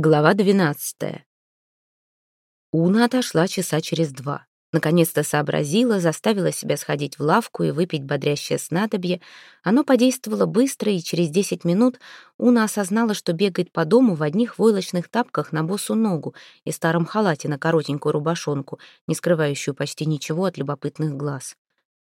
Глава двенадцатая. Уна отошла часа через два. Наконец-то сообразила, заставила себя сходить в лавку и выпить бодрящее снадобье. Оно подействовало быстро, и через десять минут Уна осознала, что бегает по дому в одних войлочных тапках на босу ногу и старом халате на коротенькую рубашонку, не скрывающую почти ничего от любопытных глаз.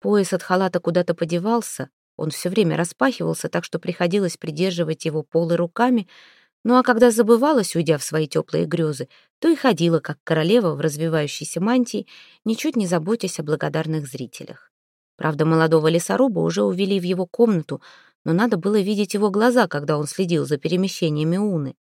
Пояс от халата куда-то подевался, он все время распахивался, так что приходилось придерживать его полы руками — ну а когда забывалась, уйдя в свои теплые грезы, то и ходила, как королева в развивающейся мантии, ничуть не заботясь о благодарных зрителях. Правда, молодого лесоруба уже увели в его комнату, но надо было видеть его глаза, когда он следил за перемещениями Уны.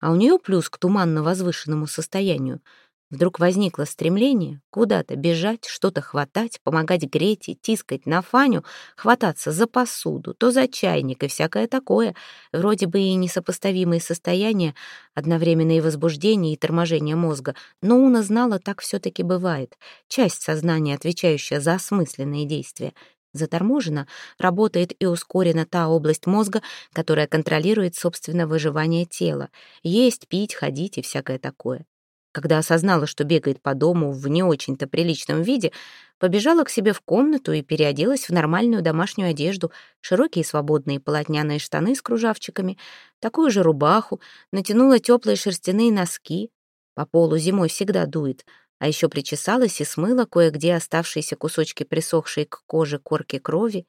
А у нее плюс к туманно-возвышенному состоянию — Вдруг возникло стремление куда-то бежать, что-то хватать, помогать греть и тискать на Фаню, хвататься за посуду, то за чайник и всякое такое. Вроде бы и несопоставимые состояния, одновременное возбуждение и торможение мозга, но Уна знала, так все-таки бывает. Часть сознания, отвечающая за осмысленные действия, заторможена, работает и ускорена та область мозга, которая контролирует, собственно, выживание тела. Есть, пить, ходить и всякое такое. Когда осознала, что бегает по дому в не очень-то приличном виде, побежала к себе в комнату и переоделась в нормальную домашнюю одежду, широкие свободные полотняные штаны с кружавчиками, такую же рубаху, натянула теплые шерстяные носки. По полу зимой всегда дует, а еще причесалась и смыла кое-где оставшиеся кусочки присохшей к коже корки крови.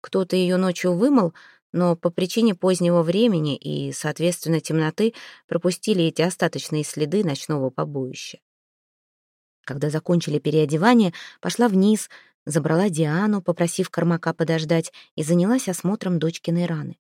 Кто-то ее ночью вымыл, но по причине позднего времени и, соответственно, темноты пропустили эти остаточные следы ночного побоища. Когда закончили переодевание, пошла вниз, забрала Диану, попросив Кормака подождать, и занялась осмотром дочкиной раны.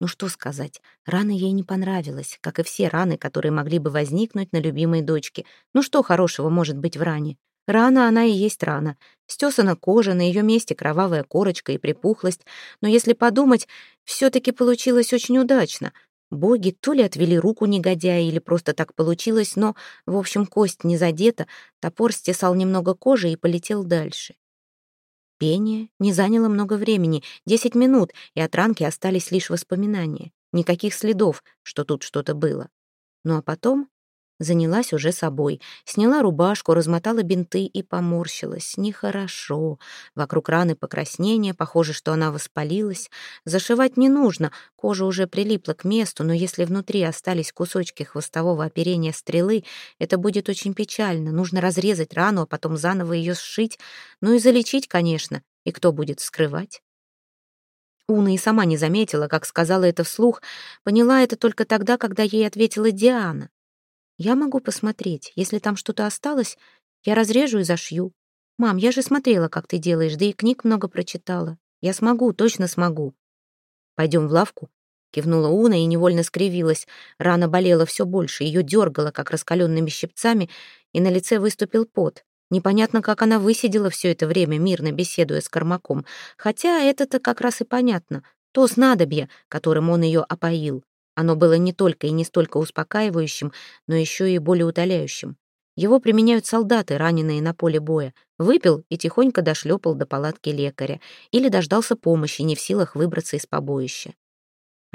Ну что сказать, рана ей не понравилась, как и все раны, которые могли бы возникнуть на любимой дочке. Ну что хорошего может быть в ране? Рана она и есть рана. Стесана кожа, на ее месте кровавая корочка и припухлость. Но если подумать, все-таки получилось очень удачно. Боги то ли отвели руку негодяя, или просто так получилось, но, в общем, кость не задета, топор стесал немного кожи и полетел дальше. Пение не заняло много времени, десять минут, и от ранки остались лишь воспоминания. Никаких следов, что тут что-то было. Ну а потом Занялась уже собой. Сняла рубашку, размотала бинты и поморщилась. Нехорошо. Вокруг раны покраснение, похоже, что она воспалилась. Зашивать не нужно, кожа уже прилипла к месту, но если внутри остались кусочки хвостового оперения стрелы, это будет очень печально. Нужно разрезать рану, а потом заново ее сшить. Ну и залечить, конечно. И кто будет скрывать? Уна и сама не заметила, как сказала это вслух, поняла это только тогда, когда ей ответила Диана. Я могу посмотреть. Если там что-то осталось, я разрежу и зашью. Мам, я же смотрела, как ты делаешь, да и книг много прочитала. Я смогу, точно смогу. Пойдем в лавку. Кивнула Уна и невольно скривилась. Рана болела все больше, ее дергало, как раскаленными щипцами, и на лице выступил пот. Непонятно, как она высидела все это время, мирно беседуя с Кормаком. Хотя это-то как раз и понятно. То снадобье, которым он ее опоил. Оно было не только и не столько успокаивающим, но еще и более утоляющим. Его применяют солдаты, раненые на поле боя. Выпил и тихонько дошлепал до палатки лекаря. Или дождался помощи, не в силах выбраться из побоища.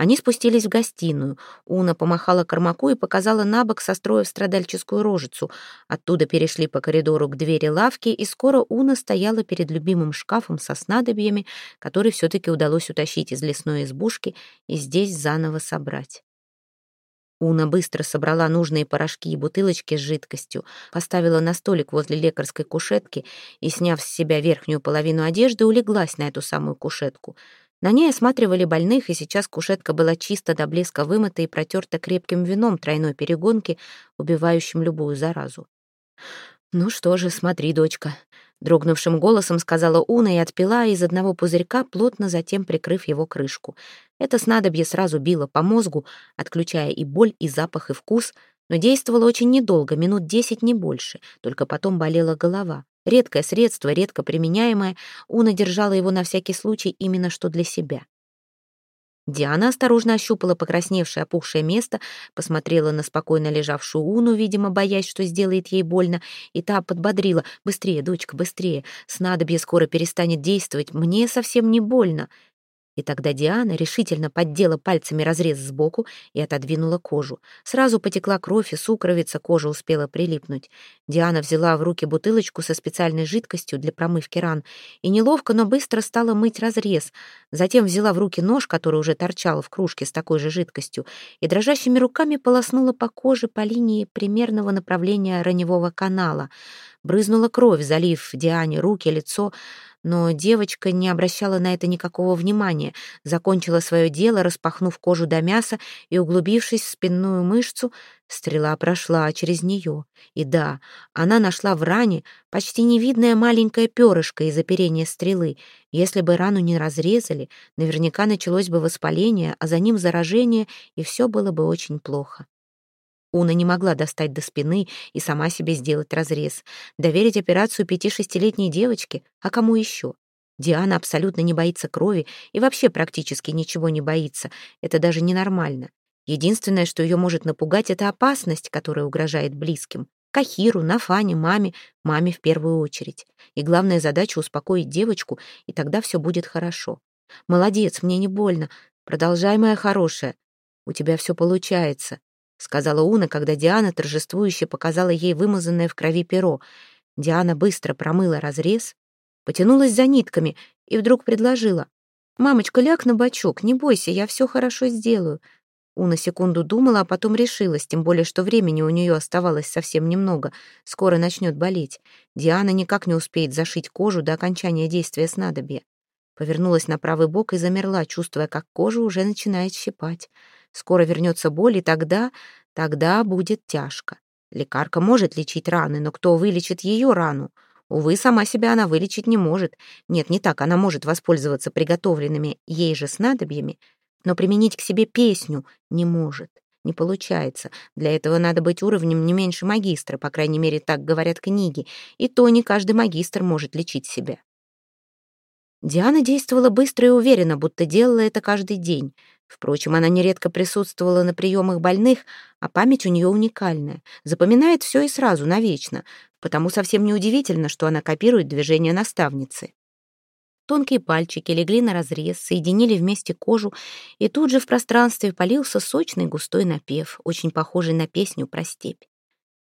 Они спустились в гостиную. Уна помахала Кормаку и показала на бок, состроив страдальческую рожицу. Оттуда перешли по коридору к двери лавки, и скоро Уна стояла перед любимым шкафом со снадобьями, который все-таки удалось утащить из лесной избушки и здесь заново собрать. Уна быстро собрала нужные порошки и бутылочки с жидкостью, поставила на столик возле лекарской кушетки и, сняв с себя верхнюю половину одежды, улеглась на эту самую кушетку — на ней осматривали больных, и сейчас кушетка была чисто до блеска вымыта и протерта крепким вином тройной перегонки, убивающим любую заразу. «Ну что же, смотри, дочка», — дрогнувшим голосом сказала Уна и отпила из одного пузырька, плотно затем прикрыв его крышку. Это снадобье сразу било по мозгу, отключая и боль, и запах, и вкус, но действовало очень недолго, минут десять, не больше, только потом болела голова. Редкое средство, редко применяемое, Уна держала его на всякий случай именно что для себя. Диана осторожно ощупала покрасневшее опухшее место, посмотрела на спокойно лежавшую Уну, видимо, боясь, что сделает ей больно, и та подбодрила. «Быстрее, дочка, быстрее! Снадобье скоро перестанет действовать, мне совсем не больно!» И тогда Диана решительно поддела пальцами разрез сбоку и отодвинула кожу. Сразу потекла кровь и сукровица, кожа успела прилипнуть. Диана взяла в руки бутылочку со специальной жидкостью для промывки ран и неловко, но быстро стала мыть разрез. Затем взяла в руки нож, который уже торчал в кружке с такой же жидкостью, и дрожащими руками полоснула по коже по линии примерного направления раневого канала. Брызнула кровь, залив Диане руки, лицо, но девочка не обращала на это никакого внимания, закончила свое дело, распахнув кожу до мяса и углубившись в спинную мышцу, стрела прошла через нее. И да, она нашла в ране почти невидное маленькое перышко из оперения стрелы. Если бы рану не разрезали, наверняка началось бы воспаление, а за ним заражение, и все было бы очень плохо. Уна не могла достать до спины и сама себе сделать разрез. Доверить операцию пяти-шестилетней девочке? А кому еще? Диана абсолютно не боится крови и вообще практически ничего не боится. Это даже ненормально. Единственное, что ее может напугать, это опасность, которая угрожает близким. Кахиру, Нафане, маме, маме в первую очередь. И главная задача — успокоить девочку, и тогда все будет хорошо. «Молодец, мне не больно. Продолжай, моя хорошая. У тебя все получается сказала Уна, когда Диана торжествующе показала ей вымазанное в крови перо. Диана быстро промыла разрез, потянулась за нитками и вдруг предложила. «Мамочка, ляг на бочок, не бойся, я все хорошо сделаю». Уна секунду думала, а потом решилась, тем более, что времени у нее оставалось совсем немного. Скоро начнет болеть. Диана никак не успеет зашить кожу до окончания действия снадобья. Повернулась на правый бок и замерла, чувствуя, как кожа уже начинает щипать. Скоро вернется боль, и тогда, тогда будет тяжко. Лекарка может лечить раны, но кто вылечит ее рану? Увы, сама себя она вылечить не может. Нет, не так, она может воспользоваться приготовленными ей же снадобьями, но применить к себе песню не может. Не получается. Для этого надо быть уровнем не меньше магистра, по крайней мере, так говорят книги, и то не каждый магистр может лечить себя. Диана действовала быстро и уверенно, будто делала это каждый день. Впрочем, она нередко присутствовала на приемах больных, а память у нее уникальная. Запоминает все и сразу, навечно. Потому совсем неудивительно, что она копирует движения наставницы. Тонкие пальчики легли на разрез, соединили вместе кожу, и тут же в пространстве полился сочный густой напев, очень похожий на песню про степь.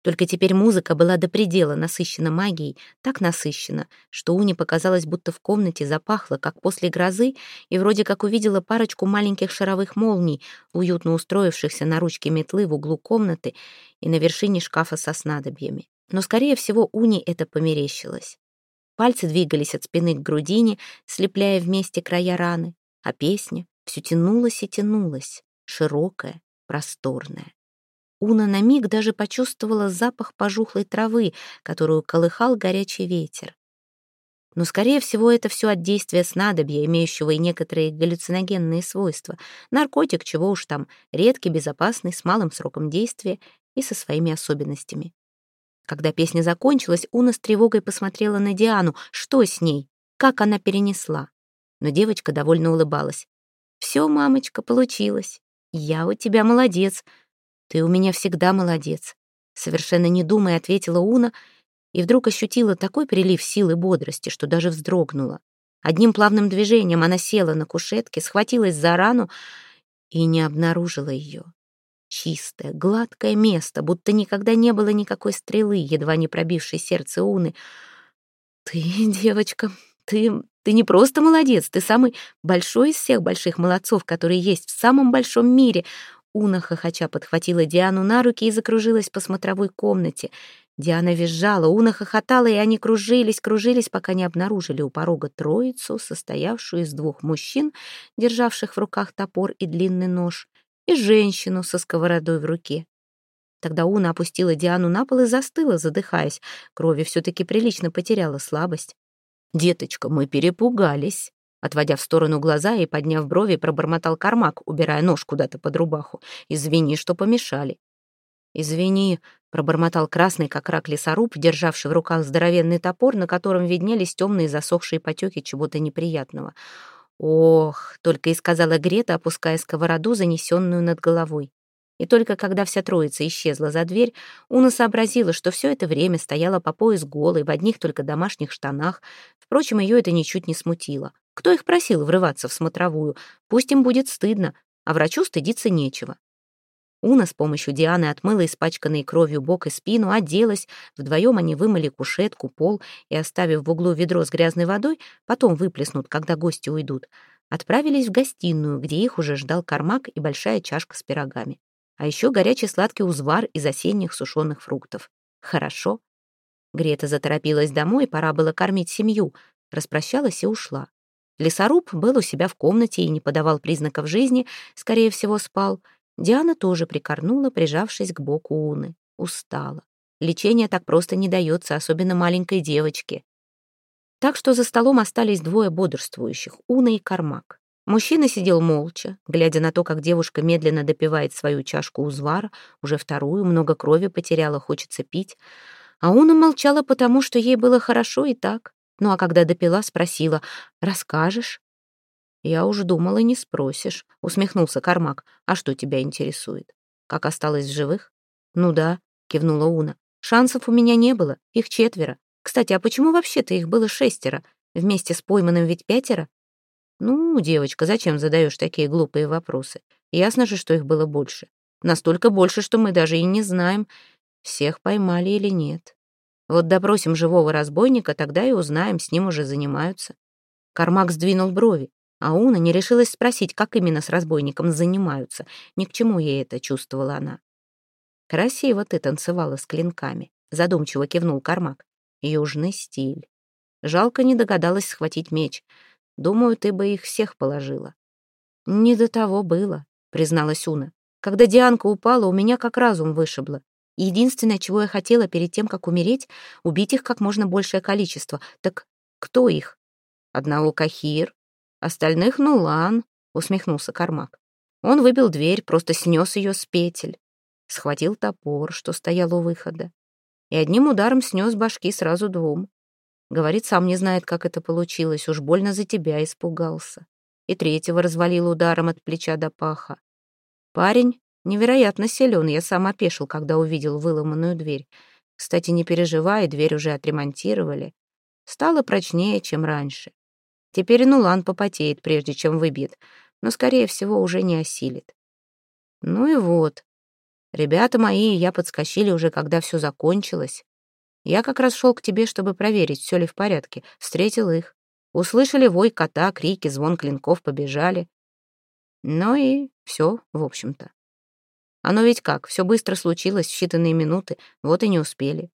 Только теперь музыка была до предела насыщена магией, так насыщена, что Уне показалось, будто в комнате запахло, как после грозы, и вроде как увидела парочку маленьких шаровых молний, уютно устроившихся на ручке метлы в углу комнаты и на вершине шкафа со снадобьями. Но, скорее всего, Уне это померещилось. Пальцы двигались от спины к грудине, слепляя вместе края раны, а песня все тянулась и тянулась, широкая, просторная. Уна на миг даже почувствовала запах пожухлой травы, которую колыхал горячий ветер. Но, скорее всего, это все от действия снадобья, имеющего и некоторые галлюциногенные свойства. Наркотик, чего уж там, редкий, безопасный, с малым сроком действия и со своими особенностями. Когда песня закончилась, Уна с тревогой посмотрела на Диану. Что с ней? Как она перенесла? Но девочка довольно улыбалась. «Все, мамочка, получилось. Я у тебя молодец. «Ты у меня всегда молодец», — совершенно не думая ответила Уна, и вдруг ощутила такой прилив сил и бодрости, что даже вздрогнула. Одним плавным движением она села на кушетке, схватилась за рану и не обнаружила ее. Чистое, гладкое место, будто никогда не было никакой стрелы, едва не пробившей сердце Уны. «Ты, девочка, ты, ты не просто молодец, ты самый большой из всех больших молодцов, которые есть в самом большом мире», Уна хохоча подхватила Диану на руки и закружилась по смотровой комнате. Диана визжала, Уна хохотала, и они кружились, кружились, пока не обнаружили у порога троицу, состоявшую из двух мужчин, державших в руках топор и длинный нож, и женщину со сковородой в руке. Тогда Уна опустила Диану на пол и застыла, задыхаясь. Крови все-таки прилично потеряла слабость. «Деточка, мы перепугались», Отводя в сторону глаза и подняв брови, пробормотал Кармак, убирая нож куда-то под рубаху. «Извини, что помешали». «Извини», — пробормотал красный, как рак лесоруб, державший в руках здоровенный топор, на котором виднелись темные засохшие потеки чего-то неприятного. «Ох», — только и сказала Грета, опуская сковороду, занесенную над головой. И только когда вся троица исчезла за дверь, Уна сообразила, что все это время стояла по пояс голой, в одних только домашних штанах. Впрочем, ее это ничуть не смутило. Кто их просил врываться в смотровую? Пусть им будет стыдно, а врачу стыдиться нечего. Уна с помощью Дианы отмыла испачканные кровью бок и спину, оделась. Вдвоем они вымыли кушетку, пол и, оставив в углу ведро с грязной водой, потом выплеснут, когда гости уйдут, отправились в гостиную, где их уже ждал кармак и большая чашка с пирогами. А еще горячий сладкий узвар из осенних сушеных фруктов. Хорошо. Грета заторопилась домой, пора было кормить семью. Распрощалась и ушла. Лесоруб был у себя в комнате и не подавал признаков жизни, скорее всего, спал. Диана тоже прикорнула, прижавшись к боку Уны. Устала. Лечение так просто не дается, особенно маленькой девочке. Так что за столом остались двое бодрствующих — Уна и Кармак. Мужчина сидел молча, глядя на то, как девушка медленно допивает свою чашку узвара, уже вторую, много крови потеряла, хочется пить. А Уна молчала потому, что ей было хорошо и так. Ну а когда допила, спросила, «Расскажешь?» «Я уж думала, не спросишь», — усмехнулся Кармак. «А что тебя интересует? Как осталось в живых?» «Ну да», — кивнула Уна. «Шансов у меня не было, их четверо. Кстати, а почему вообще-то их было шестеро? Вместе с пойманным ведь пятеро?» «Ну, девочка, зачем задаешь такие глупые вопросы? Ясно же, что их было больше. Настолько больше, что мы даже и не знаем, всех поймали или нет. Вот допросим живого разбойника, тогда и узнаем, с ним уже занимаются. Кармак сдвинул брови, а Уна не решилась спросить, как именно с разбойником занимаются. Ни к чему ей это чувствовала она. «Красиво ты танцевала с клинками», — задумчиво кивнул Кармак. «Южный стиль. Жалко не догадалась схватить меч. Думаю, ты бы их всех положила». «Не до того было», — призналась Уна. «Когда Дианка упала, у меня как разум вышибло. Единственное, чего я хотела перед тем, как умереть, убить их как можно большее количество. Так кто их? Одного Кахир, остальных Нулан, усмехнулся Кармак. Он выбил дверь, просто снес ее с петель. Схватил топор, что стоял у выхода. И одним ударом снес башки сразу двум. Говорит, сам не знает, как это получилось, уж больно за тебя испугался. И третьего развалил ударом от плеча до паха. Парень Невероятно силен, я сам опешил, когда увидел выломанную дверь. Кстати, не переживай, дверь уже отремонтировали. Стало прочнее, чем раньше. Теперь Нулан попотеет, прежде чем выбьет, но, скорее всего, уже не осилит. Ну и вот. Ребята мои и я подскочили уже, когда все закончилось. Я как раз шел к тебе, чтобы проверить, все ли в порядке. Встретил их. Услышали вой кота, крики, звон клинков, побежали. Ну и все, в общем-то. Оно ведь как, все быстро случилось, в считанные минуты, вот и не успели.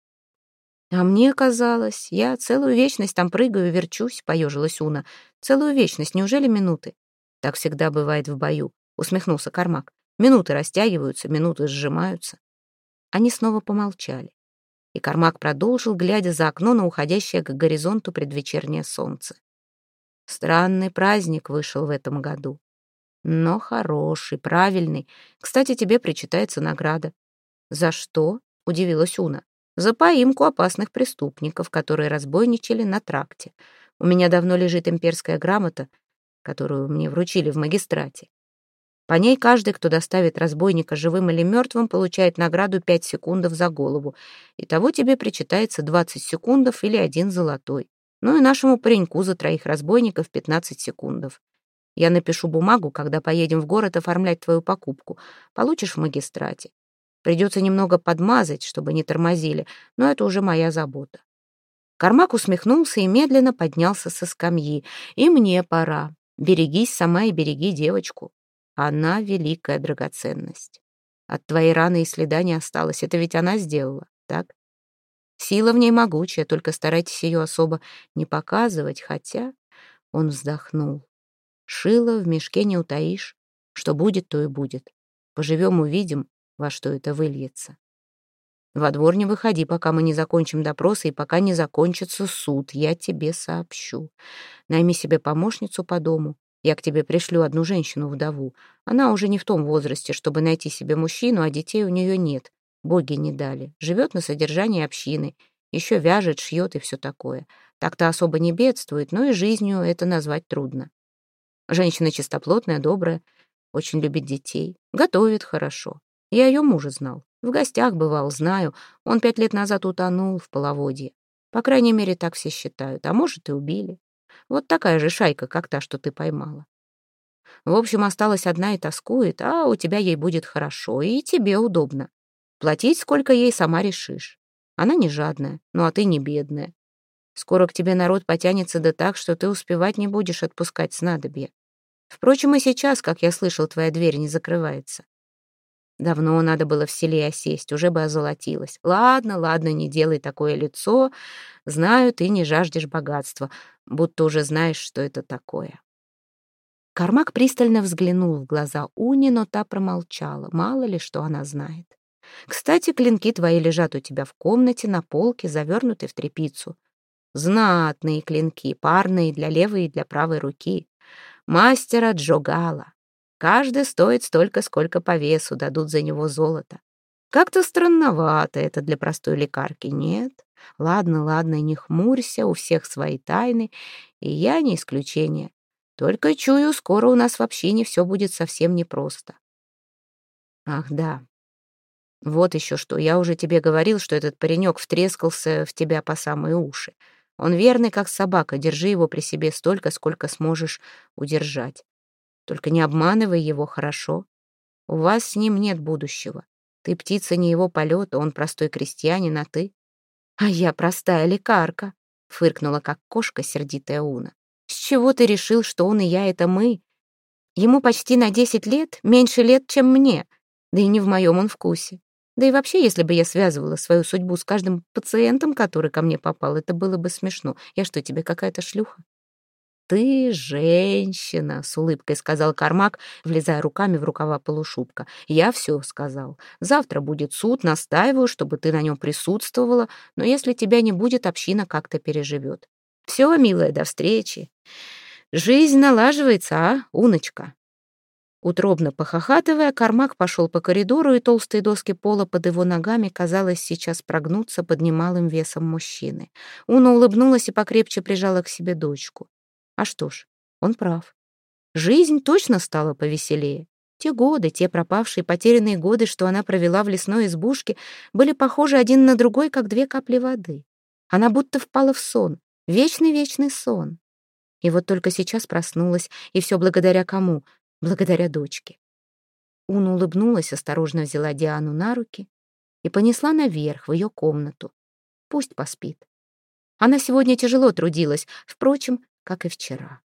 А мне казалось, я целую вечность там прыгаю верчусь, поежилась Уна. Целую вечность, неужели минуты? Так всегда бывает в бою, усмехнулся Кармак. Минуты растягиваются, минуты сжимаются. Они снова помолчали. И Кармак продолжил, глядя за окно на уходящее к горизонту предвечернее солнце. Странный праздник вышел в этом году но хороший, правильный. Кстати, тебе причитается награда». «За что?» — удивилась Уна. «За поимку опасных преступников, которые разбойничали на тракте. У меня давно лежит имперская грамота, которую мне вручили в магистрате. По ней каждый, кто доставит разбойника живым или мертвым, получает награду 5 секундов за голову. Итого тебе причитается 20 секундов или один золотой. Ну и нашему пареньку за троих разбойников 15 секундов. Я напишу бумагу, когда поедем в город оформлять твою покупку. Получишь в магистрате. Придется немного подмазать, чтобы не тормозили, но это уже моя забота. Кармак усмехнулся и медленно поднялся со скамьи. И мне пора. Берегись сама и береги девочку. Она — великая драгоценность. От твоей раны и следа не осталось. Это ведь она сделала, так? Сила в ней могучая, только старайтесь ее особо не показывать, хотя... Он вздохнул. Шило в мешке не утаишь. Что будет, то и будет. Поживем, увидим, во что это выльется. Во двор не выходи, пока мы не закончим допросы и пока не закончится суд. Я тебе сообщу. Найми себе помощницу по дому. Я к тебе пришлю одну женщину-вдову. Она уже не в том возрасте, чтобы найти себе мужчину, а детей у нее нет. Боги не дали. Живет на содержании общины. Еще вяжет, шьет и все такое. Так-то особо не бедствует, но и жизнью это назвать трудно. Женщина чистоплотная, добрая, очень любит детей, готовит хорошо. Я ее мужа знал. В гостях бывал, знаю. Он пять лет назад утонул в половодье. По крайней мере, так все считают. А может, и убили. Вот такая же шайка, как та, что ты поймала. В общем, осталась одна и тоскует, а у тебя ей будет хорошо, и тебе удобно. Платить сколько ей сама решишь. Она не жадная, ну а ты не бедная. Скоро к тебе народ потянется да так, что ты успевать не будешь отпускать снадобье. Впрочем, и сейчас, как я слышал, твоя дверь не закрывается. Давно надо было в селе осесть, уже бы озолотилась. Ладно, ладно, не делай такое лицо. Знаю, ты не жаждешь богатства, будто уже знаешь, что это такое. Кармак пристально взглянул в глаза Уни, но та промолчала. Мало ли, что она знает. Кстати, клинки твои лежат у тебя в комнате на полке, завернуты в тряпицу. Знатные клинки, парные для левой и для правой руки. Мастера Джогала. Каждый стоит столько, сколько по весу дадут за него золото. Как-то странновато это для простой лекарки, нет? Ладно, ладно, не хмурься, у всех свои тайны, и я не исключение. Только чую, скоро у нас в общине все будет совсем непросто. Ах, да. Вот еще что, я уже тебе говорил, что этот паренек втрескался в тебя по самые уши. Он верный, как собака, держи его при себе столько, сколько сможешь удержать. Только не обманывай его, хорошо? У вас с ним нет будущего. Ты птица не его полета, он простой крестьянин, а ты? А я простая лекарка, фыркнула, как кошка, сердитая Уна. С чего ты решил, что он и я — это мы? Ему почти на десять лет, меньше лет, чем мне, да и не в моем он вкусе. Да и вообще, если бы я связывала свою судьбу с каждым пациентом, который ко мне попал, это было бы смешно. Я что, тебе какая-то шлюха? «Ты женщина», — с улыбкой сказал Кармак, влезая руками в рукава полушубка. «Я все сказал. Завтра будет суд, настаиваю, чтобы ты на нем присутствовала, но если тебя не будет, община как-то переживет. Все, милая, до встречи. Жизнь налаживается, а, Уночка?» Утробно похохатывая, Кармак пошел по коридору, и толстые доски пола под его ногами, казалось, сейчас прогнуться под немалым весом мужчины. Уна улыбнулась и покрепче прижала к себе дочку. А что ж, он прав. Жизнь точно стала повеселее. Те годы, те пропавшие, потерянные годы, что она провела в лесной избушке, были похожи один на другой, как две капли воды. Она будто впала в сон, вечный-вечный сон. И вот только сейчас проснулась, и все благодаря кому? Благодаря дочке. Уна улыбнулась, осторожно взяла Диану на руки и понесла наверх, в ее комнату. Пусть поспит. Она сегодня тяжело трудилась, впрочем, как и вчера.